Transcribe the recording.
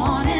morning.